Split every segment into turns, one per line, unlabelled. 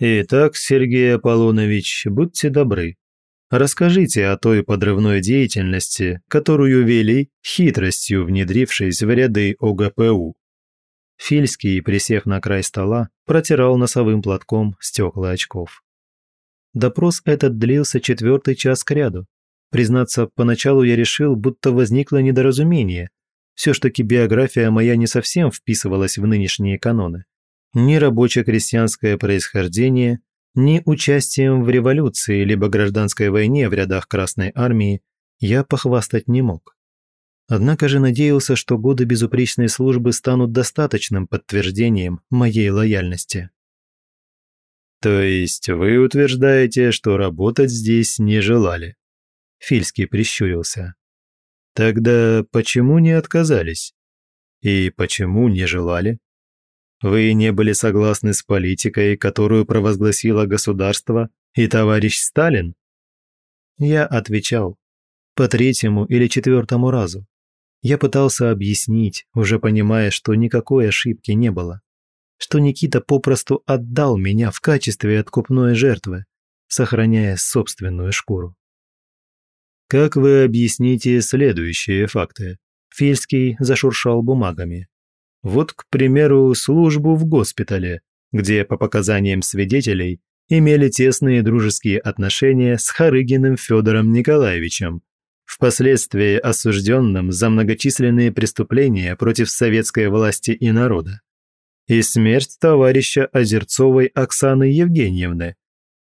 Итак, Сергей Аполлонович, будьте добры. Расскажите о той подрывной деятельности, которую вели, хитростью внедрившись в ряды ОГПУ. Фильский, присев на край стола, протирал носовым платком стекла очков. Допрос этот длился четвертый час кряду. Признаться, поначалу я решил, будто возникло недоразумение. Все ж таки биография моя не совсем вписывалась в нынешние каноны ни рабоче-крестьянское происхождение, ни участием в революции либо гражданской войне в рядах Красной Армии я похвастать не мог. Однако же надеялся, что годы безупречной службы станут достаточным подтверждением моей лояльности. «То есть вы утверждаете, что работать здесь не желали?» Фильский прищурился. «Тогда почему не отказались? И почему не желали?» Вы не были согласны с политикой, которую провозгласило государство и товарищ Сталин? Я отвечал. По третьему или четвертому разу. Я пытался объяснить, уже понимая, что никакой ошибки не было. Что Никита попросту отдал меня в качестве откупной жертвы, сохраняя собственную шкуру. «Как вы объясните следующие факты?» Фельский зашуршал бумагами. Вот, к примеру, службу в госпитале, где, по показаниям свидетелей, имели тесные дружеские отношения с Харыгиным Федором Николаевичем, впоследствии осужденным за многочисленные преступления против советской власти и народа, и смерть товарища Озерцовой Оксаны Евгеньевны,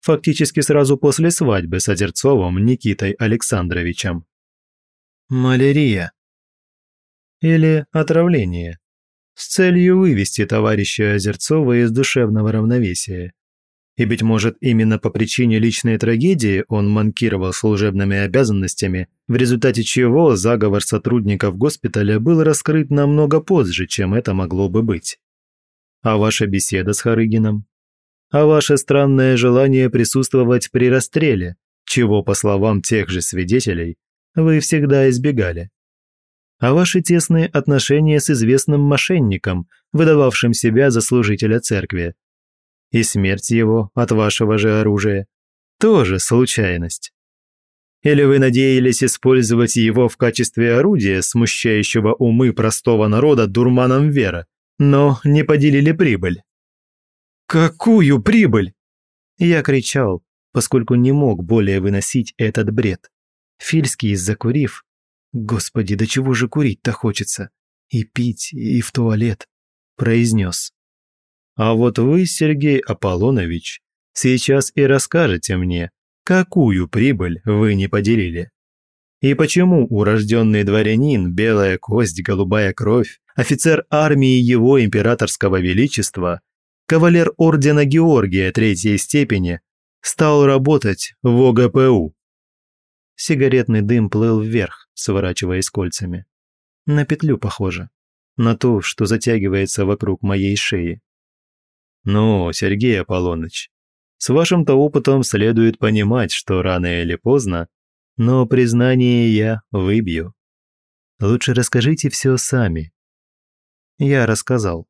фактически сразу после свадьбы с Озерцовым Никитой Александровичем. Малярия. Или отравление, с целью вывести товарища Озерцова из душевного равновесия. И, быть может, именно по причине личной трагедии он манкировал служебными обязанностями, в результате чего заговор сотрудников госпиталя был раскрыт намного позже, чем это могло бы быть. А ваша беседа с Харыгином? А ваше странное желание присутствовать при расстреле, чего, по словам тех же свидетелей, вы всегда избегали? а ваши тесные отношения с известным мошенником, выдававшим себя за служителя церкви. И смерть его от вашего же оружия тоже случайность. Или вы надеялись использовать его в качестве орудия, смущающего умы простого народа дурманом вера, но не поделили прибыль? «Какую прибыль?» Я кричал, поскольку не мог более выносить этот бред. Фильский, закурив, «Господи, до да чего же курить-то хочется? И пить, и в туалет», – произнес. «А вот вы, Сергей Аполлонович, сейчас и расскажете мне, какую прибыль вы не поделили. И почему урожденный дворянин, белая кость, голубая кровь, офицер армии его императорского величества, кавалер ордена Георгия третьей степени, стал работать в ОГПУ?» Сигаретный дым плыл вверх, сворачиваясь кольцами. На петлю похоже. На ту, что затягивается вокруг моей шеи. «Ну, Сергей Аполлоныч, с вашим-то опытом следует понимать, что рано или поздно, но признание я выбью. Лучше расскажите все сами». Я рассказал.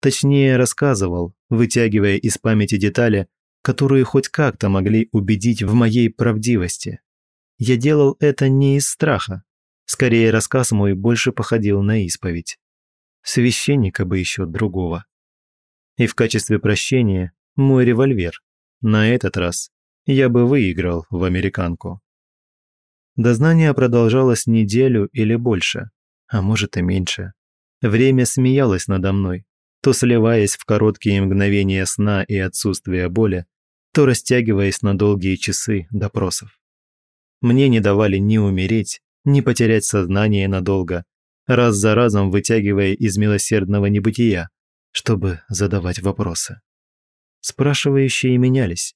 Точнее, рассказывал, вытягивая из памяти детали, которые хоть как-то могли убедить в моей правдивости я делал это не из страха. Скорее, рассказ мой больше походил на исповедь. Священника бы еще другого. И в качестве прощения мой револьвер. На этот раз я бы выиграл в американку. Дознание продолжалось неделю или больше, а может и меньше. Время смеялось надо мной, то сливаясь в короткие мгновения сна и отсутствия боли, то растягиваясь на долгие часы допросов. Мне не давали ни умереть, ни потерять сознание надолго, раз за разом вытягивая из милосердного небытия, чтобы задавать вопросы. Спрашивающие менялись.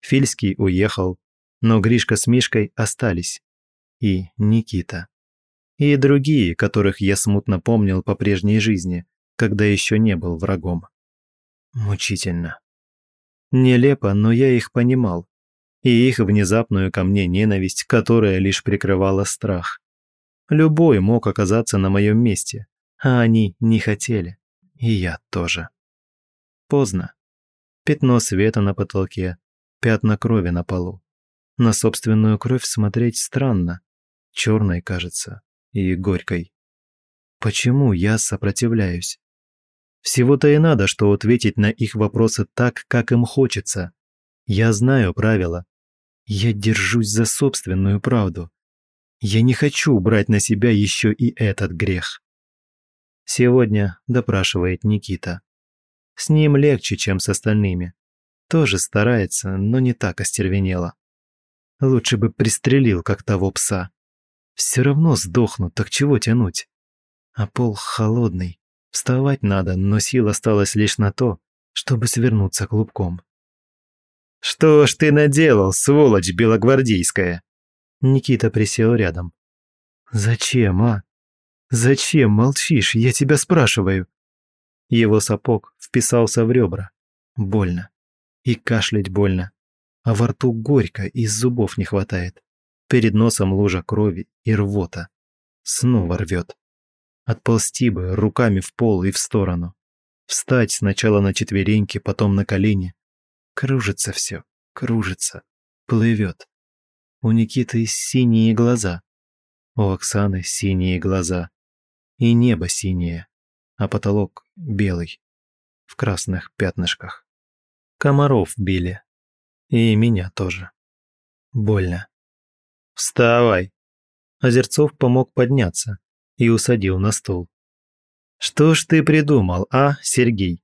Фильский уехал, но Гришка с Мишкой остались. И Никита. И другие, которых я смутно помнил по прежней жизни, когда еще не был врагом. Мучительно. Нелепо, но я их понимал и их внезапную ко мне ненависть, которая лишь прикрывала страх. Любой мог оказаться на моем месте, а они не хотели. И я тоже. Поздно. Пятно света на потолке, пятна крови на полу. На собственную кровь смотреть странно. Черной, кажется, и горькой. Почему я сопротивляюсь? Всего-то и надо, что ответить на их вопросы так, как им хочется. Я знаю правила, я держусь за собственную правду. Я не хочу брать на себя еще и этот грех. Сегодня допрашивает Никита. С ним легче, чем с остальными. Тоже старается, но не так остервенело. Лучше бы пристрелил, как того пса. Все равно сдохну, так чего тянуть? А пол холодный. Вставать надо, но сил осталось лишь на то, чтобы свернуться клубком. «Что ж ты наделал, сволочь белогвардейская?» Никита присел рядом. «Зачем, а? Зачем молчишь? Я тебя спрашиваю». Его сапог вписался в ребра. Больно. И кашлять больно. А во рту горько, и зубов не хватает. Перед носом лужа крови и рвота. Снова рвет. Отползти бы руками в пол и в сторону. Встать сначала на четвереньки, потом на колени. Кружится все, кружится, плывет. У Никиты синие глаза, у Оксаны синие глаза. И небо синее, а потолок белый, в красных пятнышках. Комаров били. И меня тоже. Больно. «Вставай!» Озерцов помог подняться и усадил на стул. «Что ж ты придумал, а, Сергей?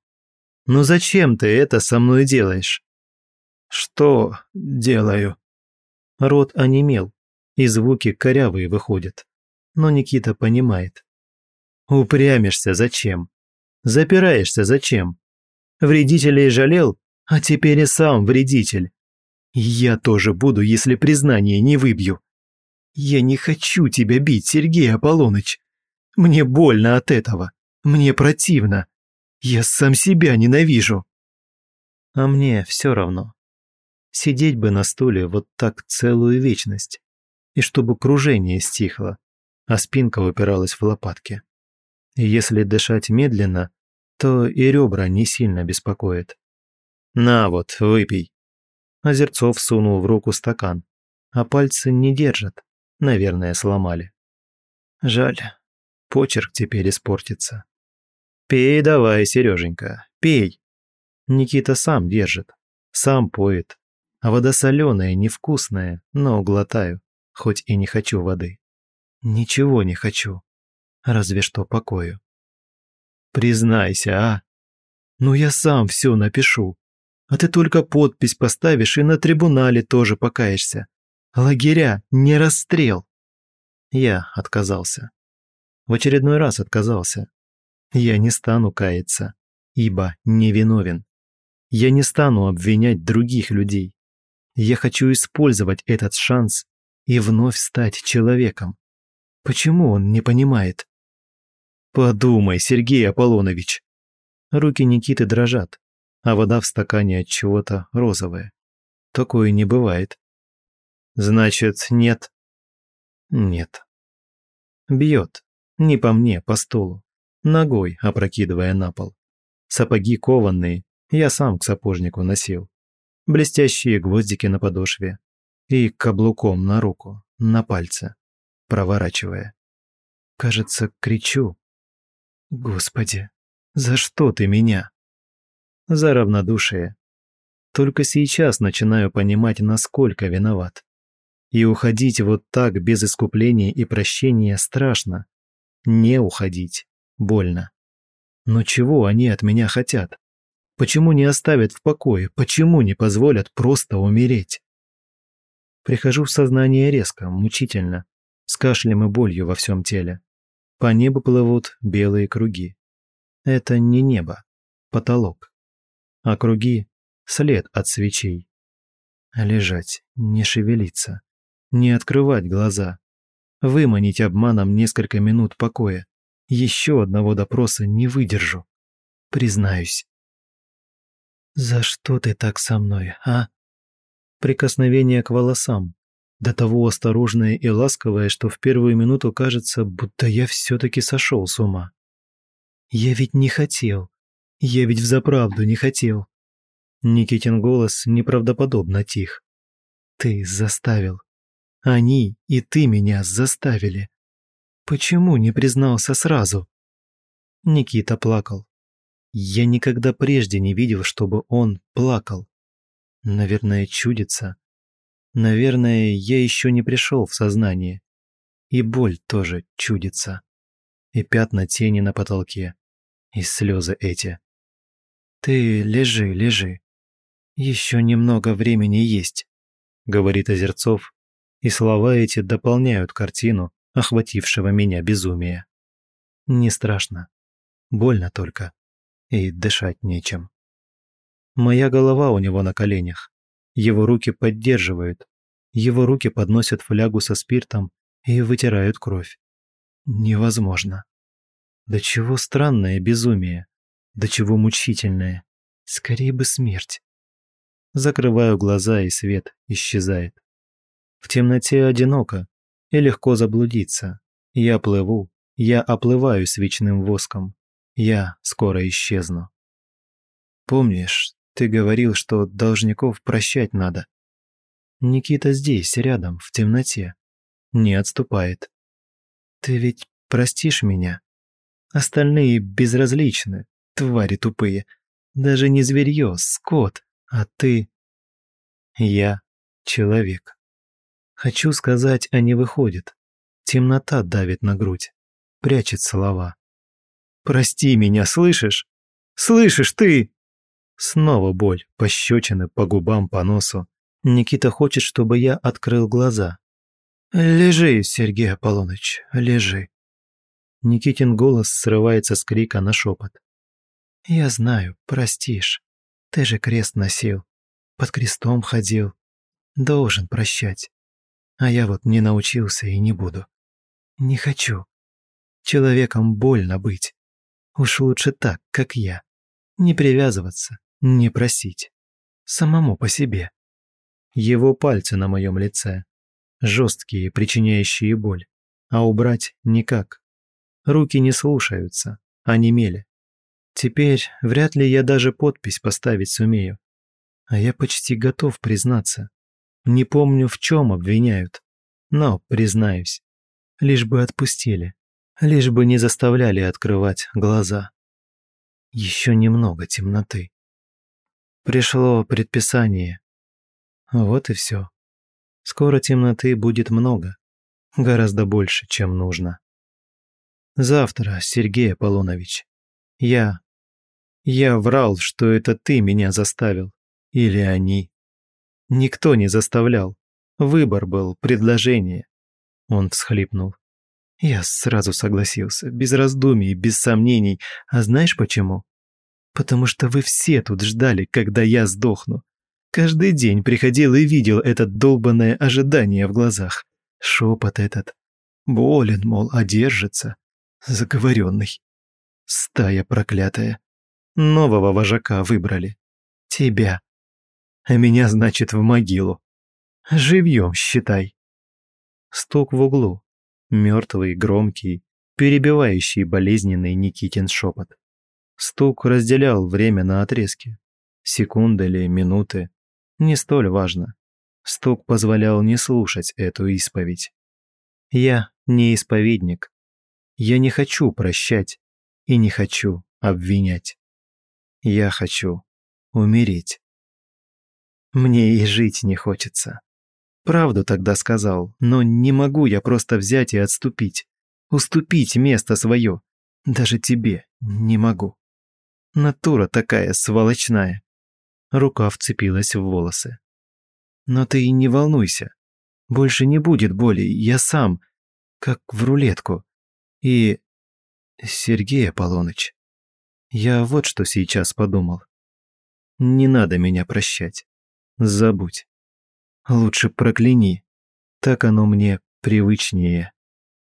Но зачем ты это со мной делаешь?» «Что делаю?» Рот онемел, и звуки корявые выходят. Но Никита понимает. «Упрямишься зачем? Запираешься зачем? Вредителей жалел, а теперь и сам вредитель. Я тоже буду, если признание не выбью. Я не хочу тебя бить, Сергей Аполлоныч. Мне больно от этого. Мне противно. Я сам себя ненавижу. А мне все равно. Сидеть бы на стуле вот так целую вечность. И чтобы кружение стихло, а спинка упиралась в лопатки. И если дышать медленно, то и ребра не сильно беспокоит. «На вот, выпей». Озерцов сунул в руку стакан, а пальцы не держат, наверное, сломали. Жаль, почерк теперь испортится. «Пей давай, Сереженька, пей!» Никита сам держит, сам поет. А вода соленая, невкусная, но глотаю, хоть и не хочу воды. Ничего не хочу, разве что покою. Признайся, а? Ну я сам все напишу. А ты только подпись поставишь и на трибунале тоже покаешься. Лагеря, не расстрел. Я отказался. В очередной раз отказался, я не стану каяться, ибо не виновен. Я не стану обвинять других людей. Я хочу использовать этот шанс и вновь стать человеком. Почему он не понимает? Подумай, Сергей Аполлонович. Руки Никиты дрожат, а вода в стакане от чего-то розовая. Такое не бывает. Значит, нет? Нет. Бьет. Не по мне, по столу ногой опрокидывая на пол. Сапоги кованные, я сам к сапожнику носил. Блестящие гвоздики на подошве. И каблуком на руку, на пальце, проворачивая. Кажется, кричу. «Господи, за что ты меня?» За равнодушие. Только сейчас начинаю понимать, насколько виноват. И уходить вот так без искупления и прощения страшно. Не уходить больно. Но чего они от меня хотят? Почему не оставят в покое? Почему не позволят просто умереть? Прихожу в сознание резко, мучительно, с кашлем и болью во всем теле. По небу плывут белые круги. Это не небо, потолок. А круги — след от свечей. Лежать, не шевелиться, не открывать глаза, выманить обманом несколько минут покоя, еще одного допроса не выдержу. Признаюсь. «За что ты так со мной, а?» Прикосновение к волосам, до того осторожное и ласковое, что в первую минуту кажется, будто я все-таки сошел с ума. «Я ведь не хотел. Я ведь взаправду не хотел». Никитин голос неправдоподобно тих. «Ты заставил. Они и ты меня заставили. Почему не признался сразу? Никита плакал. Я никогда прежде не видел, чтобы он плакал. Наверное, чудится. Наверное, я еще не пришел в сознание. И боль тоже чудится. И пятна тени на потолке. И слезы эти. «Ты лежи, лежи. Еще немного времени есть», — говорит Озерцов, и слова эти дополняют картину, охватившего меня безумия. Не страшно. Больно только. И дышать нечем. Моя голова у него на коленях. Его руки поддерживают. Его руки подносят флягу со спиртом и вытирают кровь. Невозможно. До чего странное безумие. До чего мучительное. Скорее бы смерть. Закрываю глаза, и свет исчезает. В темноте одиноко, и легко заблудиться. Я плыву, я оплываю свечным воском. Я скоро исчезну. Помнишь, ты говорил, что должников прощать надо? Никита здесь, рядом, в темноте. Не отступает. Ты ведь простишь меня? Остальные безразличны, твари тупые. Даже не зверье, скот, а ты... Я человек. Хочу сказать, а не выходит. Темнота давит на грудь. Прячет слова. «Прости меня, слышишь? Слышишь ты?» Снова боль, пощечины, по губам, по носу. Никита хочет, чтобы я открыл глаза. «Лежи, Сергей Аполлоныч, лежи». Никитин голос срывается с крика на шепот. «Я знаю, простишь. Ты же крест носил, под крестом ходил. Должен прощать. А я вот не научился и не буду. Не хочу. Человеком больно быть. Уж лучше так, как я. Не привязываться, не просить. Самому по себе. Его пальцы на моем лице. Жесткие, причиняющие боль. А убрать никак. Руки не слушаются, а немели. Теперь вряд ли я даже подпись поставить сумею. А я почти готов признаться. Не помню, в чем обвиняют. Но, признаюсь, лишь бы отпустили. Лишь бы не заставляли открывать глаза. Еще немного темноты. Пришло предписание. Вот и все. Скоро темноты будет много. Гораздо больше, чем нужно. Завтра, Сергей Аполлонович. Я... Я врал, что это ты меня заставил. Или они. Никто не заставлял. Выбор был, предложение. Он всхлипнул. Я сразу согласился, без раздумий, без сомнений. А знаешь почему? Потому что вы все тут ждали, когда я сдохну. Каждый день приходил и видел это долбанное ожидание в глазах. Шепот этот. Болен, мол, а одержится. Заговоренный. Стая проклятая. Нового вожака выбрали. Тебя а меня, значит, в могилу. Живьем, считай. Стук в углу. Мертвый, громкий, перебивающий болезненный Никитин шепот. Стук разделял время на отрезки. Секунды или минуты. Не столь важно. Стук позволял не слушать эту исповедь. Я не исповедник. Я не хочу прощать и не хочу обвинять. Я хочу умереть. Мне и жить не хочется. Правду тогда сказал, но не могу я просто взять и отступить. Уступить место свое. Даже тебе не могу. Натура такая сволочная. Рука вцепилась в волосы. Но ты и не волнуйся. Больше не будет боли, я сам. Как в рулетку. И... Сергей Аполлоныч, я вот что сейчас подумал. Не надо меня прощать забудь. Лучше прокляни. Так оно мне привычнее.